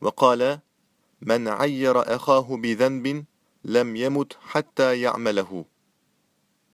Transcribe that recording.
وقال من عير أخاه بذنب لم يمت حتى يعمله.